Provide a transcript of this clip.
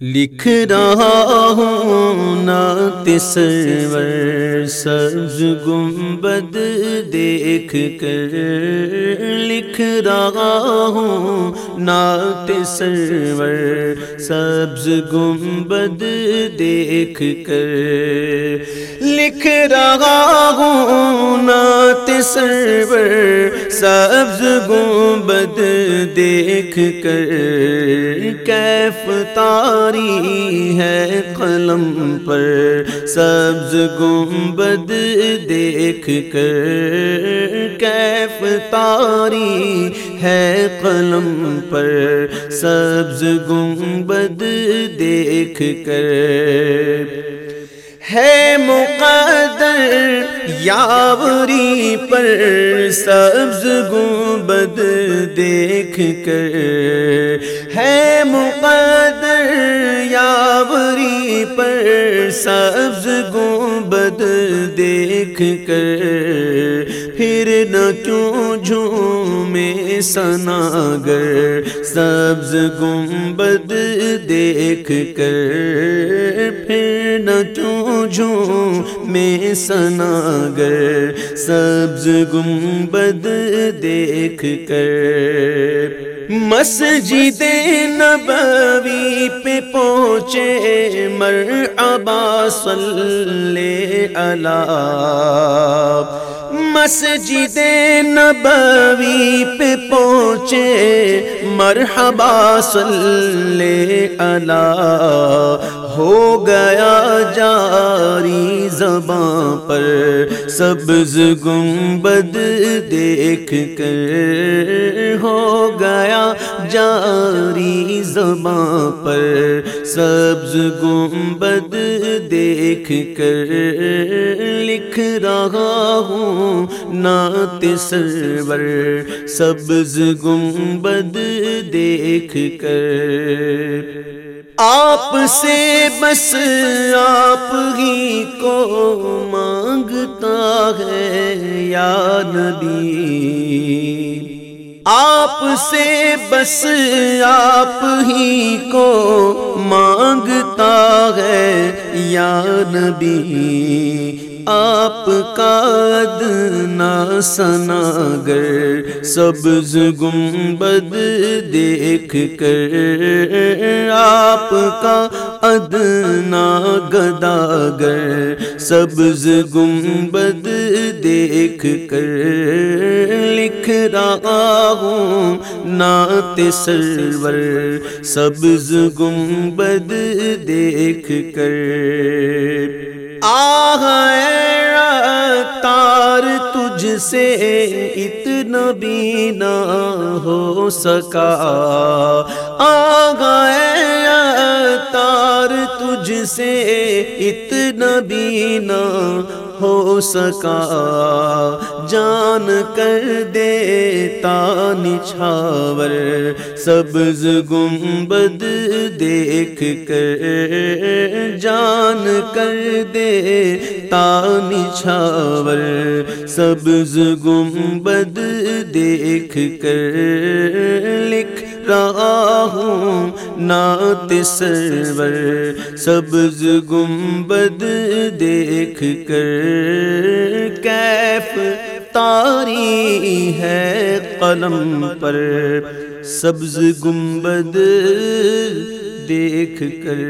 لکھ رہا ہوں نعت سرور سبز گنبد دیکھ کر لکھ رہا ہوں، نعت سرور سبز گنبد دیکھ کر لکھ رہا ہوں، نعت سرور سبز گنبد دیکھ کر کیف تاری ہے قلم پر سبز گنبد دیکھ کر کیف تاری ہے قلم پر سبز گنبد دیکھ کر ہے مقدر یاوری پر سبز گنبد دیکھ کر ہے مقدر یاوری پر سبز گنبد دیکھ کر پھر نہ کیوں جھومے سناگر سبز گنبد دیکھ کر پھر نہ کیوں میں سناگر سبز گنبد دیکھ کر مسجد نبوی پہ پہنچے مرحبا صلی اللہ۔ مسجد نبوی پہ پہنچے مرحبا صلی اللہ۔ ہو گیا جاری زباں پر سبز گنبد دیکھ کر۔ ہو جاری زباں پر سبز گنبد دیکھ کر لکھ رہا ہوں نعت سرور سبز گنبد دیکھ کر آپ سے بس آپ ہی کو مانگتا ہے یا نبی آپ سے بس آپ ہی کو مانگتا ہے، یا نبی، آپ کا ادنا سناگر، سبز گنبد دیکھ کر آپ کا ادنا گداگر۔ سبز گنبد دیکھ کر لکھ رہا ہوں نعت سرور سبز گنبد دیکھ کر۔ تار تجھ سے اتنا بھی نہ ہو سکا۔ آ گئے تار تجھ سے اتنا بھی نہ ہو سکا۔ جان کر دیتا نچھاور، سبز گنبد دیکھ کر۔ جان کر دیتا نچھاور سبز گنبد دیکھ کر لکھ رہا ہوں نعت سرور سبز گنبد دیکھ کر کیف تاری ہے قلم پر سبز گنبد دیکھ کر